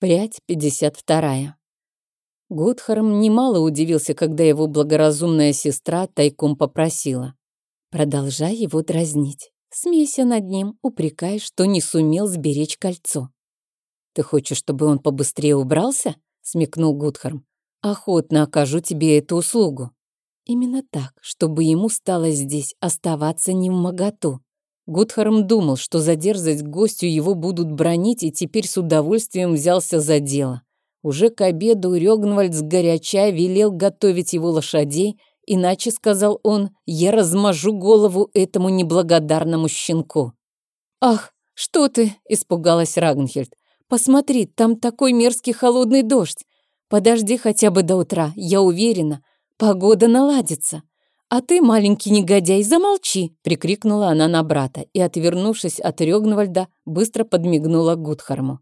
Прядь 52. Гудхарм немало удивился, когда его благоразумная сестра тайком попросила. «Продолжай его дразнить. Смейся над ним, упрекай, что не сумел сберечь кольцо». «Ты хочешь, чтобы он побыстрее убрался?» — смекнул Гудхарм. «Охотно окажу тебе эту услугу». Именно так, чтобы ему стало здесь оставаться не в моготу. Гудхарм думал, что за дерзость гостю его будут бронить, и теперь с удовольствием взялся за дело. Уже к обеду Рёгнвальд с горяча велел готовить его лошадей, иначе, сказал он, я размажу голову этому неблагодарному щенку. «Ах, что ты!» — испугалась Рагнхельд. «Посмотри, там такой мерзкий холодный дождь. Подожди хотя бы до утра, я уверена, погода наладится». «А ты, маленький негодяй, замолчи!» — прикрикнула она на брата и, отвернувшись от Рёгнвальда, быстро подмигнула Гудхарму.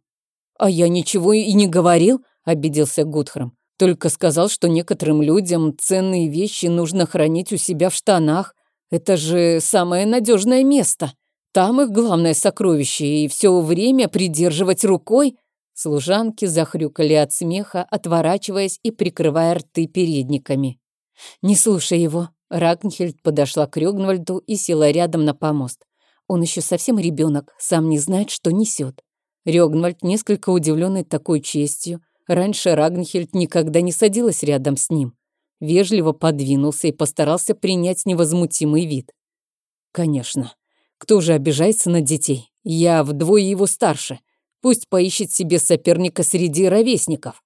«А я ничего и не говорил», — обиделся Гудхарм. «Только сказал, что некоторым людям ценные вещи нужно хранить у себя в штанах. Это же самое надежное место. Там их главное сокровище, и все время придерживать рукой». Служанки захрюкали от смеха, отворачиваясь и прикрывая рты передниками. «Не слушай его», Рагнхельд подошла к Рёгнвальду и села рядом на помост. Он еще совсем ребенок, сам не знает, что несет. Рёгнвальд, несколько удивленный такой честью, раньше Рагнхельд никогда не садилась рядом с ним. Вежливо подвинулся и постарался принять невозмутимый вид. «Конечно. Кто же обижается на детей? Я вдвое его старше. Пусть поищет себе соперника среди ровесников».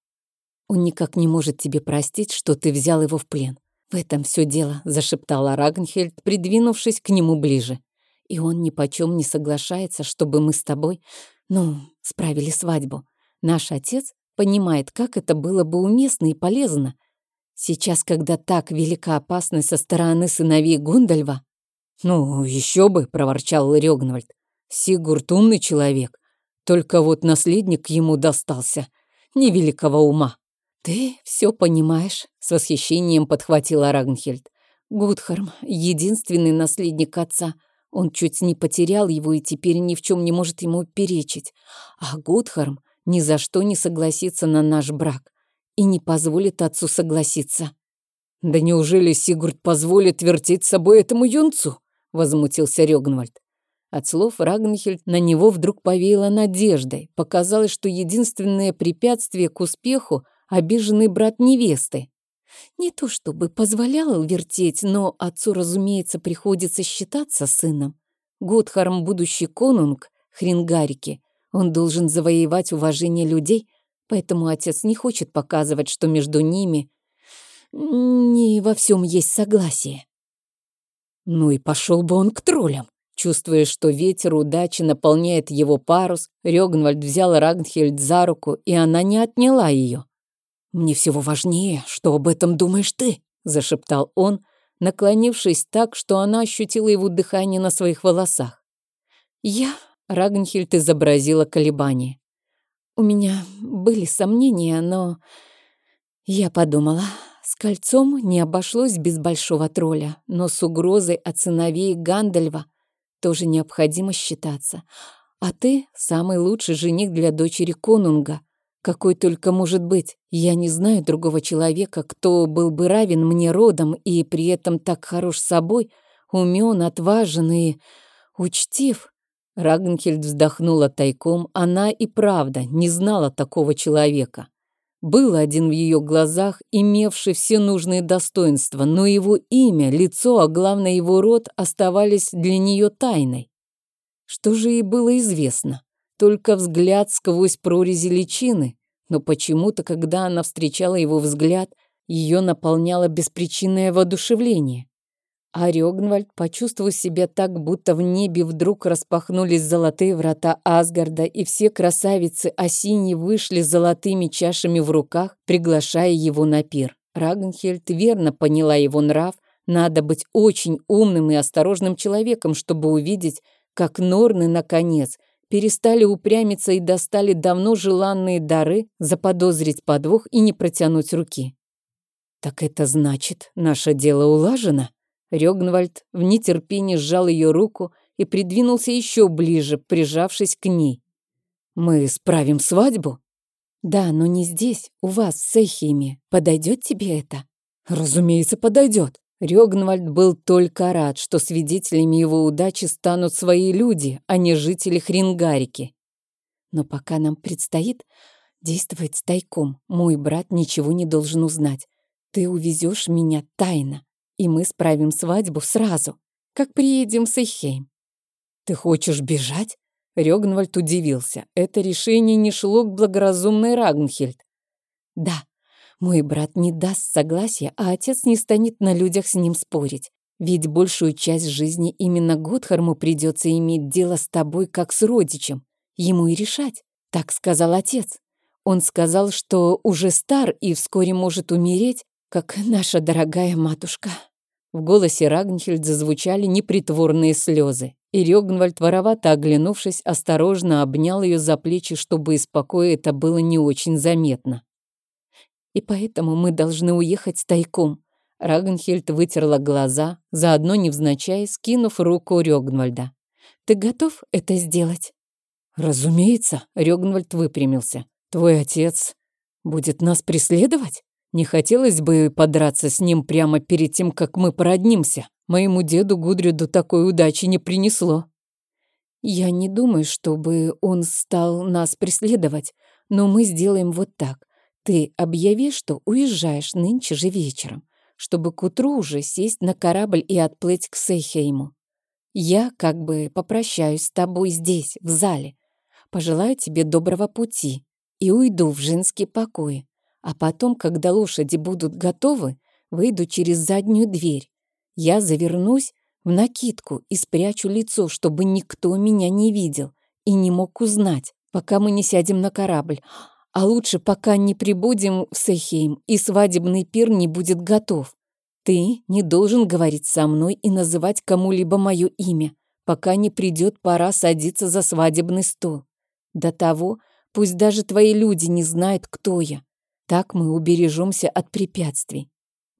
Он никак не может тебе простить, что ты взял его в плен. «В этом все дело», — зашептала Рагнхельд, придвинувшись к нему ближе. «И он ни почем не соглашается, чтобы мы с тобой, ну, справили свадьбу. Наш отец понимает, как это было бы уместно и полезно. Сейчас, когда так велика опасность со стороны сыновей Гундальва...» «Ну, еще бы», — проворчал Рёгнвальд. «Сигурд умный человек, только вот наследник ему достался невеликого ума». «Ты все понимаешь», — с восхищением подхватила Рагнхельд. «Гудхарм — единственный наследник отца. Он чуть не потерял его и теперь ни в чем не может ему перечить. А Гудхарм ни за что не согласится на наш брак и не позволит отцу согласиться». «Да неужели Сигурд позволит вертеть собой этому юнцу?» — возмутился Рёгнвальд. От слов Рагнхельд на него вдруг повеяло надеждой. Показалось, что единственное препятствие к успеху обиженный брат невесты. Не то чтобы позволял вертеть, но отцу, разумеется, приходится считаться сыном. Готхарм, будущий конунг, Хрингарики, он должен завоевать уважение людей, поэтому отец не хочет показывать, что между ними не во всем есть согласие. Ну и пошел бы он к троллям. Чувствуя, что ветер удачи наполняет его парус, Рёгнвальд взял Рагнхельд за руку, и она не отняла ее. «Мне всего важнее, что об этом думаешь ты», — зашептал он, наклонившись так, что она ощутила его дыхание на своих волосах. «Я...» — Рагнхильд изобразила колебание. «У меня были сомнения, но...» Я подумала, с кольцом не обошлось без большого тролля, но с угрозой от сыновей Гандальва тоже необходимо считаться. А ты — самый лучший жених для дочери Конунга — какой только может быть. Я не знаю другого человека, кто был бы равен мне родом и при этом так хорош собой, умен, отважен и учтив. Рагнхельд вздохнула тайком. Она и правда не знала такого человека. Был один в ее глазах, имевший все нужные достоинства, но его имя, лицо, а главное его род оставались для нее тайной. Что же ей было известно? Только взгляд сквозь прорези личины, но почему-то, когда она встречала его взгляд, ее наполняло беспричинное воодушевление. А Рёгнвальд почувствовал себя так, будто в небе вдруг распахнулись золотые врата Асгарда, и все красавицы осени вышли с золотыми чашами в руках, приглашая его на пир. Рагнхельд верно поняла его нрав, надо быть очень умным и осторожным человеком, чтобы увидеть, как Норны, наконец, перестали упрямиться и достали давно желанные дары, заподозрить подвох и не протянуть руки. «Так это значит, наше дело улажено?» Рёгнвальд в нетерпении сжал ее руку и придвинулся еще ближе, прижавшись к ней. «Мы справим свадьбу?» Да, но не здесь, у вас, в Сейхиме. Подойдет тебе это? Разумеется, подойдет. Рёгнвальд был только рад, что свидетелями его удачи станут свои люди, а не жители Хрингарики. Но пока нам предстоит действовать тайком, мой брат ничего не должен узнать. Ты увезешь меня тайно, и мы справим свадьбу сразу, как приедем в Сейхейм. Ты хочешь бежать? Рёгнвальд удивился. Это решение не шло к благоразумной Рагнхельд. Да, мой брат не даст согласия, а отец не станет на людях с ним спорить. Ведь большую часть жизни именно Готхарму придется иметь дело с тобой как с родичем. Ему и решать, так сказал отец. Он сказал, что уже стар и вскоре может умереть, как наша дорогая матушка. В голосе Рагнхельд зазвучали непритворные слезы, и Рёгнвальд, воровато оглянувшись, осторожно обнял ее за плечи, чтобы из покоя это было не очень заметно. И поэтому мы должны уехать тайком. Рагнхельд вытерла глаза, заодно невзначай скинув руку Рёгнвальда. «Ты готов это сделать?» «Разумеется», — Рёгнвальд выпрямился. «Твой отец будет нас преследовать? Не хотелось бы подраться с ним прямо перед тем, как мы породнимся. Моему деду Гудриду такой удачи не принесло». «Я не думаю, чтобы он стал нас преследовать, но мы сделаем вот так. Ты объяви, что уезжаешь нынче же вечером, чтобы к утру уже сесть на корабль и отплыть к Сейхейму. Я как бы попрощаюсь с тобой здесь, в зале, пожелаю тебе доброго пути и уйду в женский покой. А потом, когда лошади будут готовы, выйду через заднюю дверь. Я завернусь в накидку и спрячу лицо, чтобы никто меня не видел и не мог узнать, пока мы не сядем на корабль. А лучше, пока не прибудем в Сейхейм и свадебный пир не будет готов. Ты не должен говорить со мной и называть кому-либо мое имя, пока не придет пора садиться за свадебный стол. До того пусть даже твои люди не знают, кто я. Так мы убережемся от препятствий.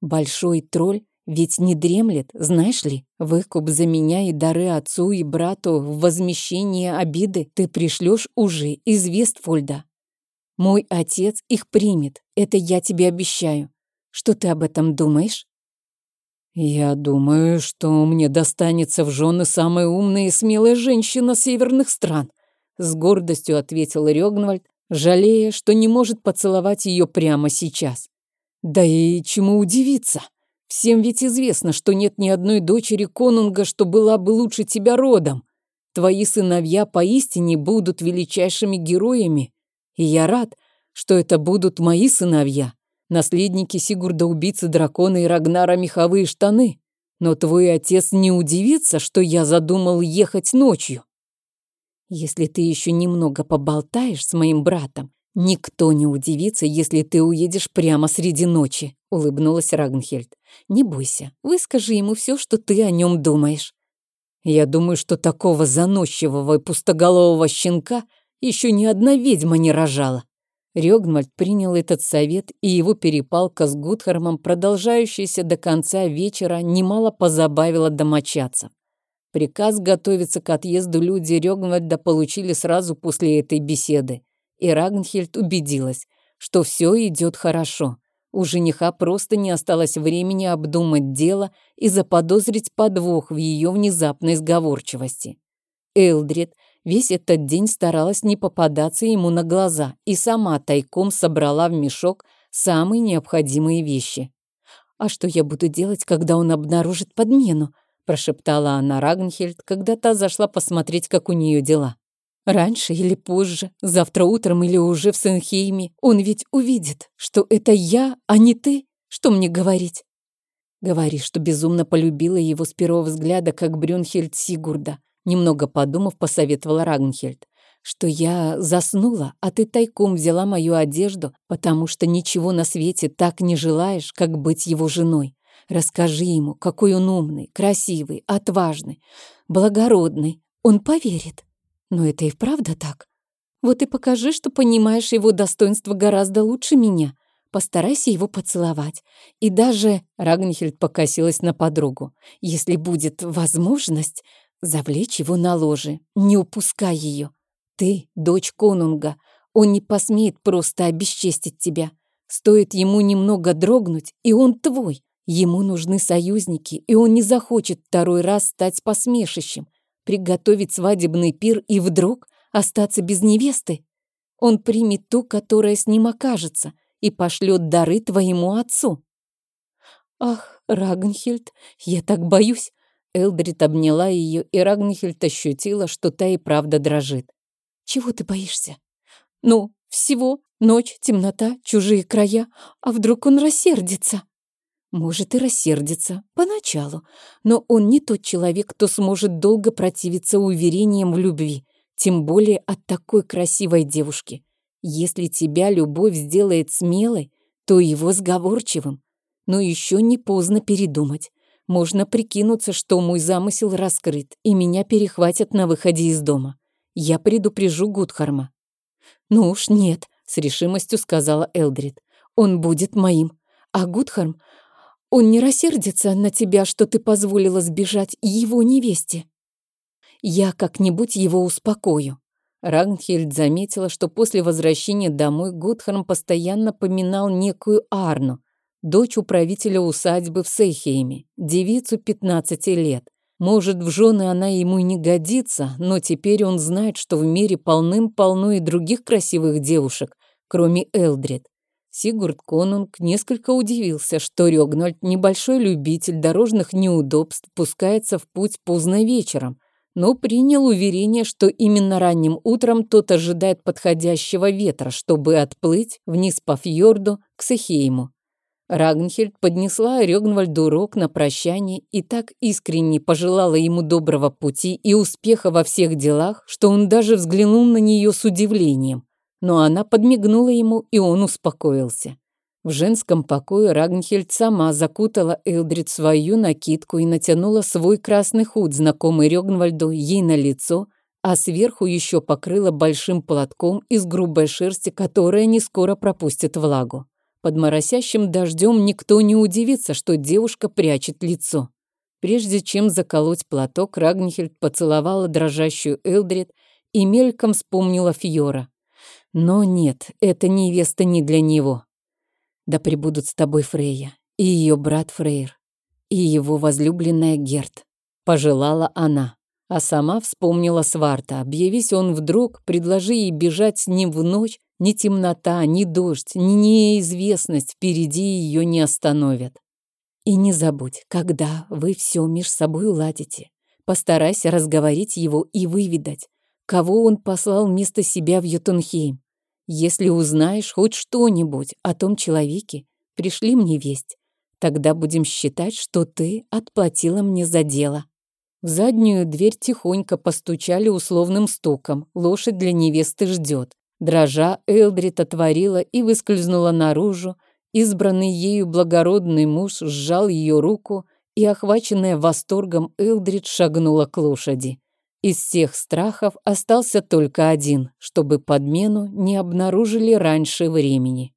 Большой тролль ведь не дремлет, знаешь ли? Выкуп за меня и дары отцу и брату в возмещение обиды ты пришлешь уже из Вестфольда. Мой отец их примет, это я тебе обещаю. Что ты об этом думаешь? Я думаю, что мне достанется в жены самая умная и смелая женщина северных стран, с гордостью ответил Рёгнвальд, жалея, что не может поцеловать ее прямо сейчас. Да и чему удивиться? Всем ведь известно, что нет ни одной дочери конунга, что была бы лучше тебя родом. Твои сыновья поистине будут величайшими героями, и я рад, что это будут мои сыновья, наследники Сигурда убийцы дракона и Рагнара меховые штаны. Но твой отец не удивится, что я задумал ехать ночью. Если ты еще немного поболтаешь с моим братом, никто не удивится, если ты уедешь прямо среди ночи, улыбнулась Рагнхельд. Не бойся, выскажи ему все, что ты о нем думаешь. Я думаю, что такого заносчивого и пустоголового щенка еще ни одна ведьма не рожала. Рёгнвальд принял этот совет, и его перепалка с Гудхармом, продолжающаяся до конца вечера, немало позабавила домочадцев. Приказ готовиться к отъезду люди Рёгнвальда получили сразу после этой беседы, и Рагнхельд убедилась, что все идет хорошо. У жениха просто не осталось времени обдумать дело и заподозрить подвох в ее внезапной сговорчивости. Элдрид Весь этот день старалась не попадаться ему на глаза и сама тайком собрала в мешок самые необходимые вещи. «А что я буду делать, когда он обнаружит подмену?» прошептала она Рагнхельд, когда та зашла посмотреть, как у нее дела. «Раньше или позже, завтра утром или уже в Сенхейме, он ведь увидит, что это я, а не ты. Что мне говорить?» «Говори, что безумно полюбила его с первого взгляда, как Брюнхельд Сигурда, Немного подумав, посоветовала Рагнхельд, что я заснула, а ты тайком взяла мою одежду, потому что ничего на свете так не желаешь, как быть его женой. Расскажи ему, какой он умный, красивый, отважный, благородный. Он поверит. Но это и правда так. Вот и покажи, что понимаешь его достоинство гораздо лучше меня. Постарайся его поцеловать. И даже, Рагнхельд покосилась на подругу, если будет возможность, Завлечь его на ложе, не упускай ее. Ты, дочь конунга, Он не посмеет просто обесчестить тебя. Стоит ему немного дрогнуть, и он твой. Ему нужны союзники, и он не захочет второй раз стать посмешищем, приготовить свадебный пир и вдруг остаться без невесты. Он примет ту, которая с ним окажется, и пошлет дары твоему отцу. Ах, Рагнхильд, я так боюсь. Элдрид обняла ее, и Рагнхильд ощутила, что та и правда дрожит. Чего ты боишься? Ну, всего. Ночь, темнота, чужие края. А вдруг он рассердится? Может и рассердится, поначалу, но он не тот человек, кто сможет долго противиться уверениям в любви, тем более от такой красивой девушки. Если тебя любовь сделает смелой, то его сговорчивым. Но еще не поздно передумать. Можно прикинуться, что мой замысел раскрыт, и меня перехватят на выходе из дома. Я предупрежу Гудхарма. «Ну уж нет», — с решимостью сказала Элдрид. «Он будет моим. А Гудхарм, он не рассердится на тебя, что ты позволила сбежать его невесте. Я как-нибудь его успокою». Рагнхельд заметила, что после возвращения домой Гудхарм постоянно поминал некую Арну, дочь управителя усадьбы в Сейхейме, девицу 15 лет. Может, в жены она ему не годится, но теперь он знает, что в мире полным-полно и других красивых девушек, кроме Элдрид. Сигурд Конунг несколько удивился, что Рёгнольд, небольшой любитель дорожных неудобств, пускается в путь поздно вечером, но принял уверение, что именно ранним утром тот ожидает подходящего ветра, чтобы отплыть вниз по фьорду к Сехейму. Рагнхельд поднесла Рёгнвальду урок на прощание и так искренне пожелала ему доброго пути и успеха во всех делах, что он даже взглянул на нее с удивлением. Но она подмигнула ему, и он успокоился. В женском покое Рагнхельд сама закутала Элдрид свою накидку и натянула свой красный худ, знакомый Рёгнвальду, ей на лицо, а сверху еще покрыла большим платком из грубой шерсти, которая не скоро пропустит влагу. Под моросящим дождем никто не удивится, что девушка прячет лицо. Прежде чем заколоть платок, Рагнхельд поцеловала дрожащую Элдрид и мельком вспомнила Фьора. Но нет, эта невеста не для него. Да пребудут с тобой Фрейя, и ее брат Фрейр, и его возлюбленная Герт, пожелала она. А сама вспомнила Сварта. Объявись он вдруг, предложи ей бежать с в ночь, ни темнота, ни дождь, ни неизвестность впереди ее не остановят. И не забудь, когда вы все меж собой уладите, постарайся разговорить его и выведать, кого он послал вместо себя в Ютунхейм. Если узнаешь хоть что-нибудь о том человеке, пришли мне весть. Тогда будем считать, что ты отплатила мне за дело. В заднюю дверь тихонько постучали условным стуком. Лошадь для невесты ждет. Дрожа, Элдрид отворила и выскользнула наружу. Избранный ею благородный муж сжал ее руку, и, охваченная восторгом, Элдрид шагнула к лошади. Из всех страхов остался только один, чтобы подмену не обнаружили раньше времени.